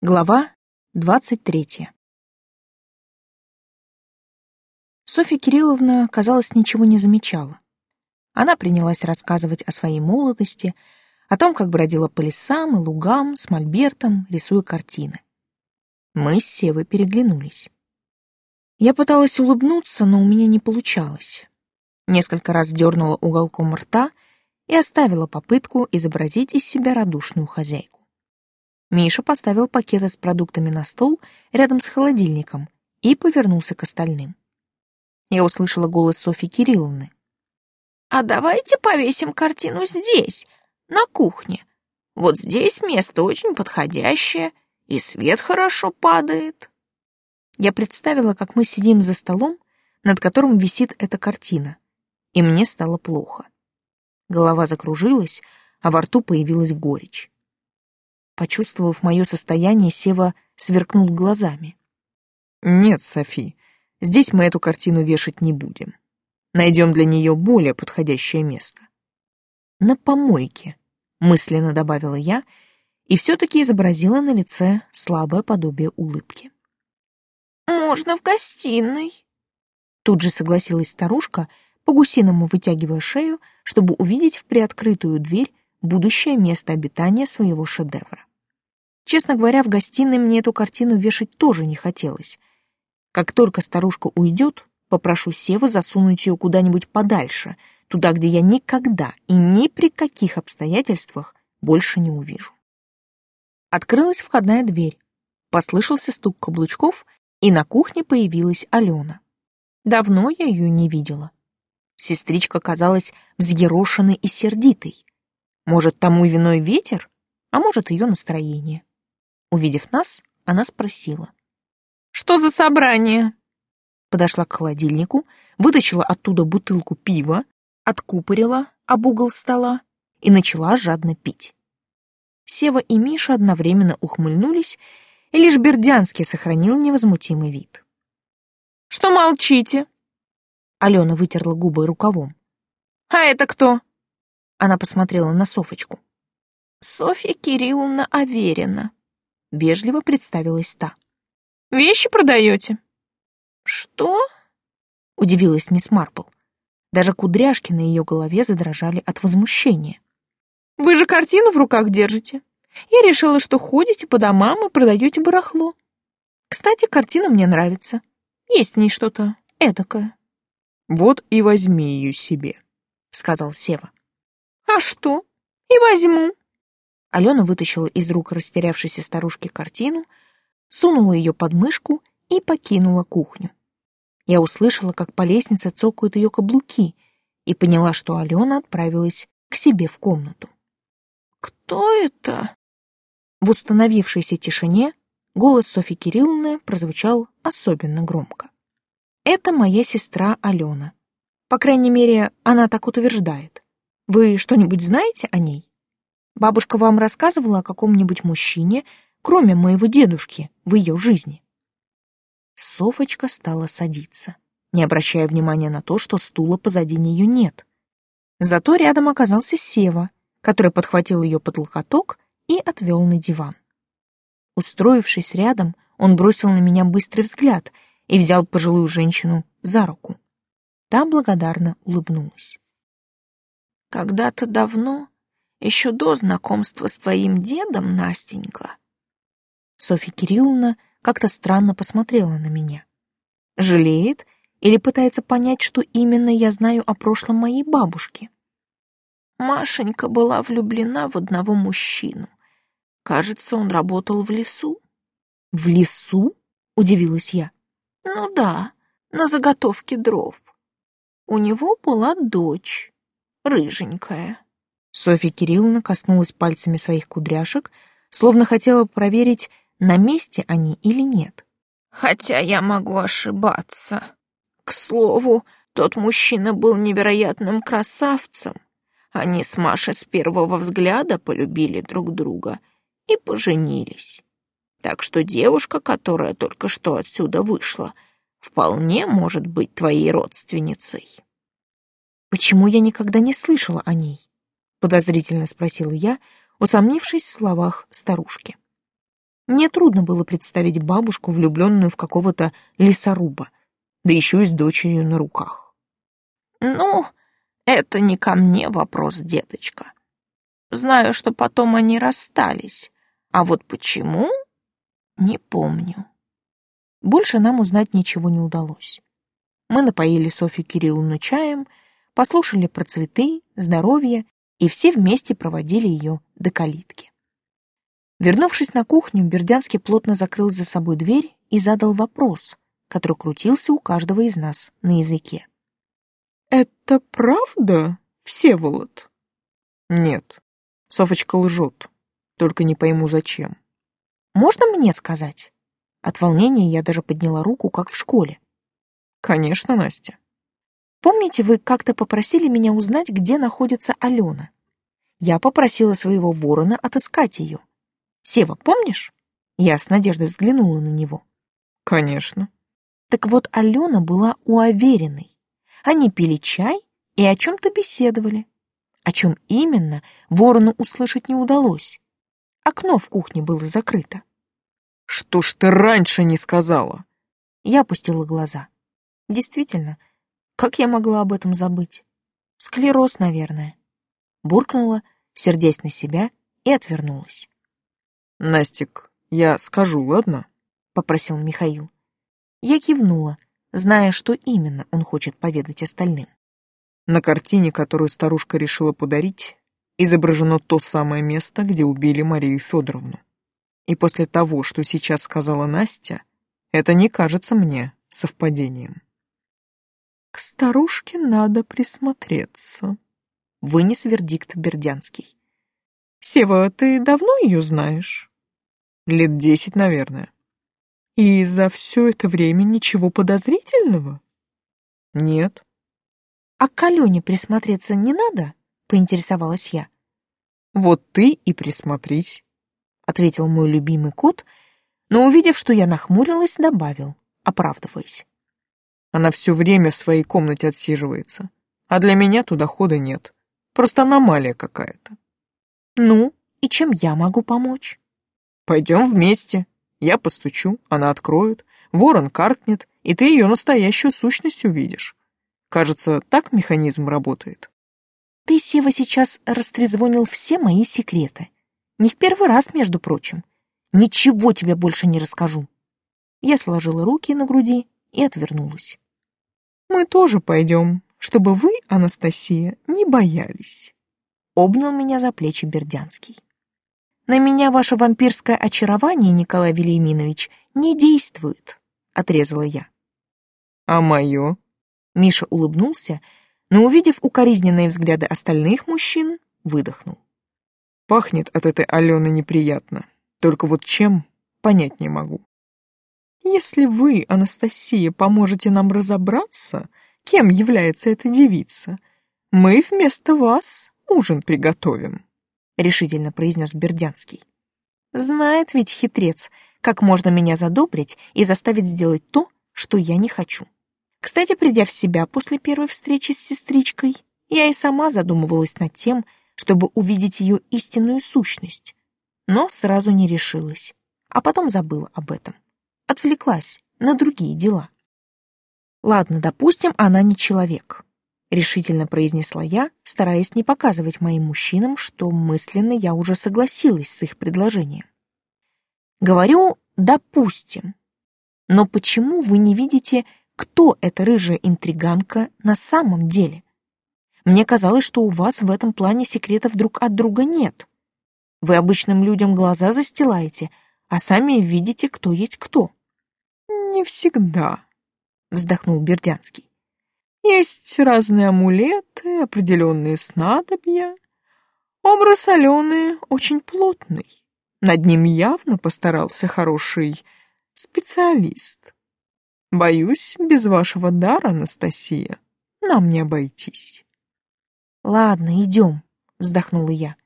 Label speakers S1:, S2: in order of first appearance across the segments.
S1: Глава двадцать третья. Софья Кирилловна, казалось, ничего не замечала. Она принялась рассказывать о своей молодости, о том, как бродила по лесам и лугам с мольбертом, рисуя картины. Мы с Севой переглянулись. Я пыталась улыбнуться, но у меня не получалось. Несколько раз дернула уголком рта и оставила попытку изобразить из себя радушную хозяйку. Миша поставил пакеты с продуктами на стол рядом с холодильником и повернулся к остальным. Я услышала голос Софьи Кирилловны. «А давайте повесим картину здесь, на кухне. Вот здесь место очень подходящее, и свет хорошо падает». Я представила, как мы сидим за столом, над которым висит эта картина, и мне стало плохо. Голова закружилась, а во рту появилась горечь. Почувствовав мое состояние, Сева сверкнул глазами.
S2: «Нет, Софи, здесь мы эту картину вешать не будем. Найдем для нее более подходящее место».
S1: «На помойке», — мысленно добавила я, и все-таки изобразила на лице слабое подобие улыбки.
S3: «Можно в гостиной», — тут же согласилась старушка,
S1: по-гусиному вытягивая шею, чтобы увидеть в приоткрытую дверь будущее место обитания своего шедевра. Честно говоря, в гостиной мне эту картину вешать тоже не хотелось. Как только старушка уйдет, попрошу Севу засунуть ее куда-нибудь подальше, туда, где я никогда и ни при каких обстоятельствах больше не увижу. Открылась входная дверь. Послышался стук каблучков, и на кухне появилась Алена. Давно я ее не видела. Сестричка казалась взъерошенной и сердитой. Может, тому виной ветер, а может, ее настроение. Увидев нас, она спросила.
S3: «Что за собрание?»
S1: Подошла к холодильнику, вытащила оттуда бутылку пива, откупорила об угол стола и начала жадно пить. Сева и Миша одновременно ухмыльнулись, и лишь Бердянский сохранил невозмутимый вид.
S3: «Что молчите?»
S1: Алена вытерла губы рукавом.
S3: «А это кто?»
S1: Она посмотрела на Софочку.
S3: «Софья Кирилловна Аверина», —
S1: вежливо представилась та.
S3: «Вещи продаете?» «Что?»
S1: — удивилась мисс Марпл. Даже кудряшки на ее голове задрожали от возмущения.
S3: «Вы же картину в руках держите. Я решила, что ходите по домам и продаете барахло. Кстати, картина мне нравится. Есть в ней что-то эдакое».
S2: «Вот и возьми ее себе», — сказал Сева.
S3: «А что? И возьму»,
S1: Алена вытащила из рук растерявшейся старушки картину, сунула ее под мышку и покинула кухню. Я услышала, как по лестнице цокают ее каблуки, и поняла, что Алена отправилась к себе в комнату.
S3: «Кто это?»
S1: В установившейся тишине голос Софьи Кирилловны прозвучал особенно громко. «Это моя сестра Алена. По крайней мере, она так утверждает. Вы что-нибудь знаете о ней?» Бабушка вам рассказывала о каком-нибудь мужчине, кроме моего дедушки, в ее жизни?» Софочка стала садиться, не обращая внимания на то, что стула позади нее нет. Зато рядом оказался Сева, который подхватил ее под локоток и отвел на диван. Устроившись рядом, он бросил на меня быстрый взгляд и взял пожилую женщину за руку. Та благодарно улыбнулась.
S3: «Когда-то давно еще до знакомства с твоим дедом, Настенька.
S1: Софья Кирилловна как-то странно посмотрела на меня. Жалеет или пытается понять, что именно я знаю о прошлом моей бабушки?
S3: Машенька была влюблена в одного мужчину. Кажется, он работал в лесу.
S1: В лесу? Удивилась я.
S3: Ну да, на заготовке дров. У него была дочь, рыженькая.
S1: Софья Кирилловна коснулась пальцами своих кудряшек, словно хотела проверить, на месте они или нет.
S3: «Хотя я могу ошибаться. К слову, тот мужчина был невероятным красавцем. Они с Машей с первого взгляда полюбили друг друга и поженились. Так что девушка, которая только что отсюда вышла, вполне может быть твоей родственницей».
S1: «Почему я никогда не слышала о ней?» Подозрительно спросила я, усомнившись в словах старушки. Мне трудно было представить бабушку, влюбленную в какого-то лесоруба, да еще и с дочерью на руках.
S3: «Ну, это не ко мне вопрос, деточка. Знаю, что потом они расстались, а вот почему — не помню».
S1: Больше нам узнать ничего не удалось. Мы напоили Софью Кирилловну чаем, послушали про цветы, здоровье и все вместе проводили ее до калитки. Вернувшись на кухню, Бердянский плотно закрыл за собой дверь и задал вопрос, который крутился у каждого из нас на языке.
S2: «Это правда, Всеволод?» «Нет, Софочка лжет, только не пойму зачем».
S1: «Можно мне сказать?» От волнения я даже подняла руку, как в школе.
S2: «Конечно, Настя».
S1: «Помните, вы как-то попросили меня узнать, где находится Алена? Я попросила своего ворона отыскать ее. Сева, помнишь?» Я с надеждой взглянула на него.
S2: «Конечно».
S1: Так вот, Алена была у Авериной. Они пили чай и о чем-то беседовали. О чем именно, ворону услышать не удалось. Окно в кухне было закрыто.
S2: «Что ж ты раньше не сказала?»
S1: Я опустила глаза. Действительно, как я могла об этом забыть? Склероз, наверное. Буркнула, сердясь на себя, и отвернулась.
S2: «Настик, я скажу, ладно?»
S1: — попросил Михаил. Я кивнула, зная, что именно он хочет поведать остальным.
S2: На картине, которую старушка решила подарить, изображено то самое место, где убили Марию Федоровну. И после того, что сейчас сказала Настя, это не кажется мне совпадением.
S1: «К старушке надо присмотреться», — вынес вердикт Бердянский. «Сева, ты давно ее знаешь?»
S2: «Лет десять, наверное».
S1: «И за все это время ничего подозрительного?»
S2: «Нет».
S1: «А к Алене присмотреться не надо?» — поинтересовалась я.
S2: «Вот ты и присмотрись»
S1: ответил мой любимый кот, но, увидев, что я нахмурилась, добавил, оправдываясь.
S2: Она все время в своей комнате отсиживается, а для меня туда хода нет. Просто аномалия какая-то.
S1: Ну, и чем я могу помочь?
S2: Пойдем вместе. Я постучу, она откроет, ворон каркнет, и ты ее настоящую сущность увидишь. Кажется, так механизм работает.
S1: Ты, Сева, сейчас растрезвонил все мои секреты. Не в первый раз, между прочим. Ничего тебе больше не расскажу. Я сложила руки на груди и отвернулась.
S2: Мы тоже пойдем, чтобы вы, Анастасия, не боялись.
S1: Обнял меня за плечи Бердянский. На меня ваше вампирское очарование, Николай Велиминович, не действует, отрезала я.
S2: А мое?
S1: Миша улыбнулся, но, увидев укоризненные взгляды остальных мужчин, выдохнул.
S2: Пахнет от этой Алены неприятно. Только вот чем, понять не могу.
S1: Если вы, Анастасия, поможете нам разобраться, кем является эта девица, мы вместо вас ужин приготовим, решительно произнес Бердянский. Знает ведь хитрец, как можно меня задобрить и заставить сделать то, что я не хочу. Кстати, придя в себя после первой встречи с сестричкой, я и сама задумывалась над тем, чтобы увидеть ее истинную сущность, но сразу не решилась, а потом забыла об этом. Отвлеклась на другие дела. «Ладно, допустим, она не человек», — решительно произнесла я, стараясь не показывать моим мужчинам, что мысленно я уже согласилась с их предложением. «Говорю, допустим. Но почему вы не видите, кто эта рыжая интриганка на самом деле? Мне казалось, что у вас в этом плане секретов друг от друга нет. Вы обычным людям глаза застилаете, а сами видите, кто есть кто.
S2: Не всегда, вздохнул Бердянский. Есть разные амулеты, определенные снадобья. Образ Алены очень плотный. Над ним явно постарался хороший специалист. Боюсь, без вашего дара, Анастасия, нам не обойтись.
S1: «Ладно, идем», — вздохнула я.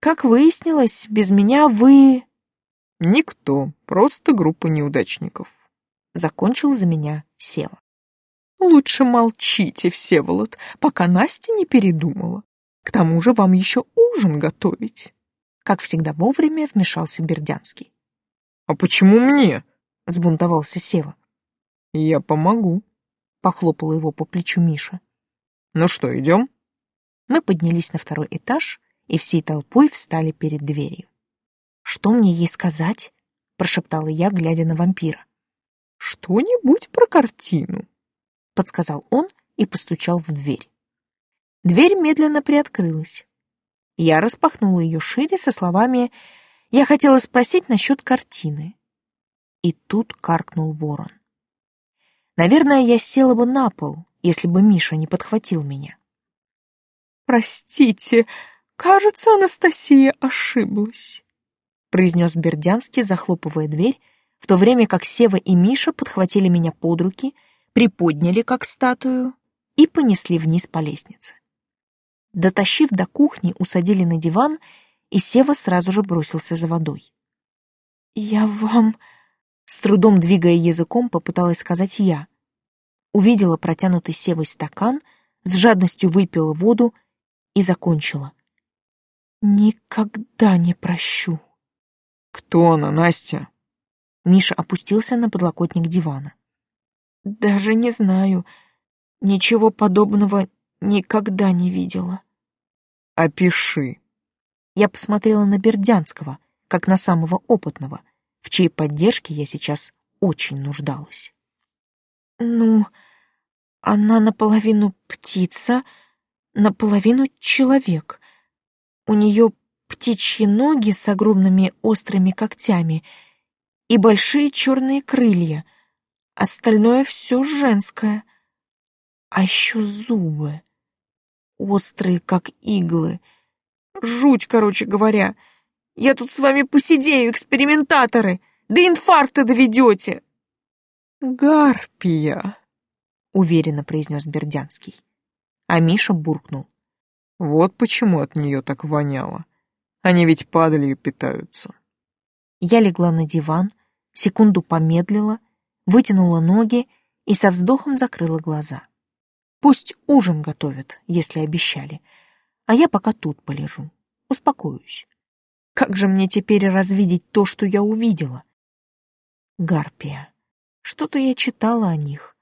S1: «Как выяснилось, без меня вы...»
S2: «Никто, просто группа неудачников», —
S1: закончил за меня Сева.
S2: «Лучше молчите, Всеволод, пока Настя не передумала. К тому же вам еще ужин готовить».
S1: Как всегда вовремя вмешался Бердянский.
S2: «А почему мне?»
S1: — сбунтовался Сева.
S2: «Я помогу», —
S1: похлопала его по плечу Миша.
S2: «Ну что, идем?»
S1: Мы поднялись на второй этаж и всей толпой встали перед дверью. «Что мне ей сказать?» — прошептала я, глядя на вампира.
S2: «Что-нибудь про картину», —
S1: подсказал он и постучал в дверь. Дверь медленно приоткрылась. Я распахнула ее шире со словами «Я хотела спросить насчет картины». И тут каркнул ворон. Наверное, я села бы на пол, если бы Миша не подхватил меня.
S2: «Простите, кажется, Анастасия ошиблась», — произнес Бердянский, захлопывая дверь, в то время как Сева и Миша подхватили меня под руки, приподняли как статую и понесли вниз по лестнице. Дотащив до кухни, усадили на диван, и Сева сразу же бросился за водой. «Я вам...» С трудом двигая языком, попыталась сказать я. Увидела протянутый Севой стакан, с жадностью выпила воду и закончила. «Никогда не прощу». «Кто она, Настя?»
S1: Миша опустился на подлокотник дивана. «Даже не знаю. Ничего подобного никогда не видела».
S2: «Опиши».
S1: Я посмотрела на Бердянского, как на самого опытного, в чьей поддержке я сейчас очень нуждалась. «Ну, она наполовину птица, наполовину человек. У нее птичьи ноги с огромными острыми когтями и большие черные крылья. Остальное все женское. А еще зубы. Острые, как иглы. Жуть, короче говоря. Я тут с вами посидею, экспериментаторы. До инфаркта доведете.
S2: «Гарпия», — уверенно произнес Бердянский.
S1: А Миша буркнул.
S2: «Вот почему от нее так воняло. Они ведь падалью питаются».
S1: Я легла на диван, секунду помедлила, вытянула ноги и со вздохом закрыла глаза. Пусть ужин готовят, если обещали, а я пока тут полежу, успокоюсь. Как же мне теперь развидеть то, что я увидела? Гарпия. Что-то я читала о них.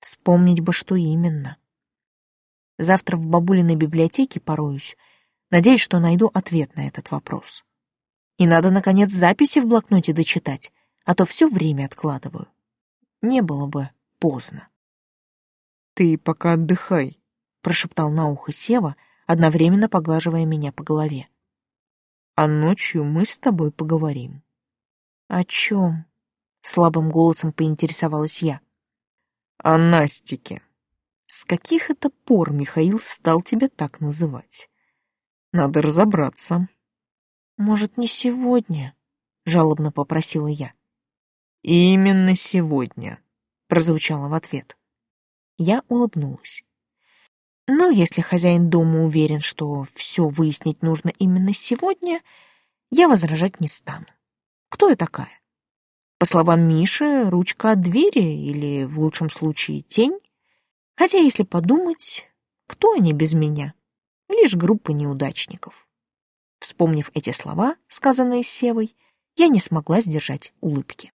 S1: Вспомнить бы, что именно. Завтра в бабулиной библиотеке пороюсь. Надеюсь, что найду ответ на этот вопрос. И надо, наконец, записи в блокноте дочитать, а то все время откладываю. Не было бы поздно.
S2: «Ты пока отдыхай», — прошептал на ухо Сева, одновременно поглаживая меня по голове а ночью мы с тобой поговорим».
S1: «О чем?» — слабым голосом поинтересовалась я.
S2: «О Настике».
S1: «С каких это пор Михаил стал тебя так называть?»
S2: «Надо разобраться».
S1: «Может, не сегодня?» — жалобно попросила я.
S2: «Именно сегодня», — прозвучало в ответ.
S1: Я улыбнулась. Но если хозяин дома уверен, что все выяснить нужно именно сегодня, я возражать не стану. Кто я такая? По словам Миши, ручка от двери или, в лучшем случае, тень? Хотя, если подумать, кто они без меня? Лишь группа неудачников. Вспомнив эти слова, сказанные Севой, я не смогла сдержать улыбки.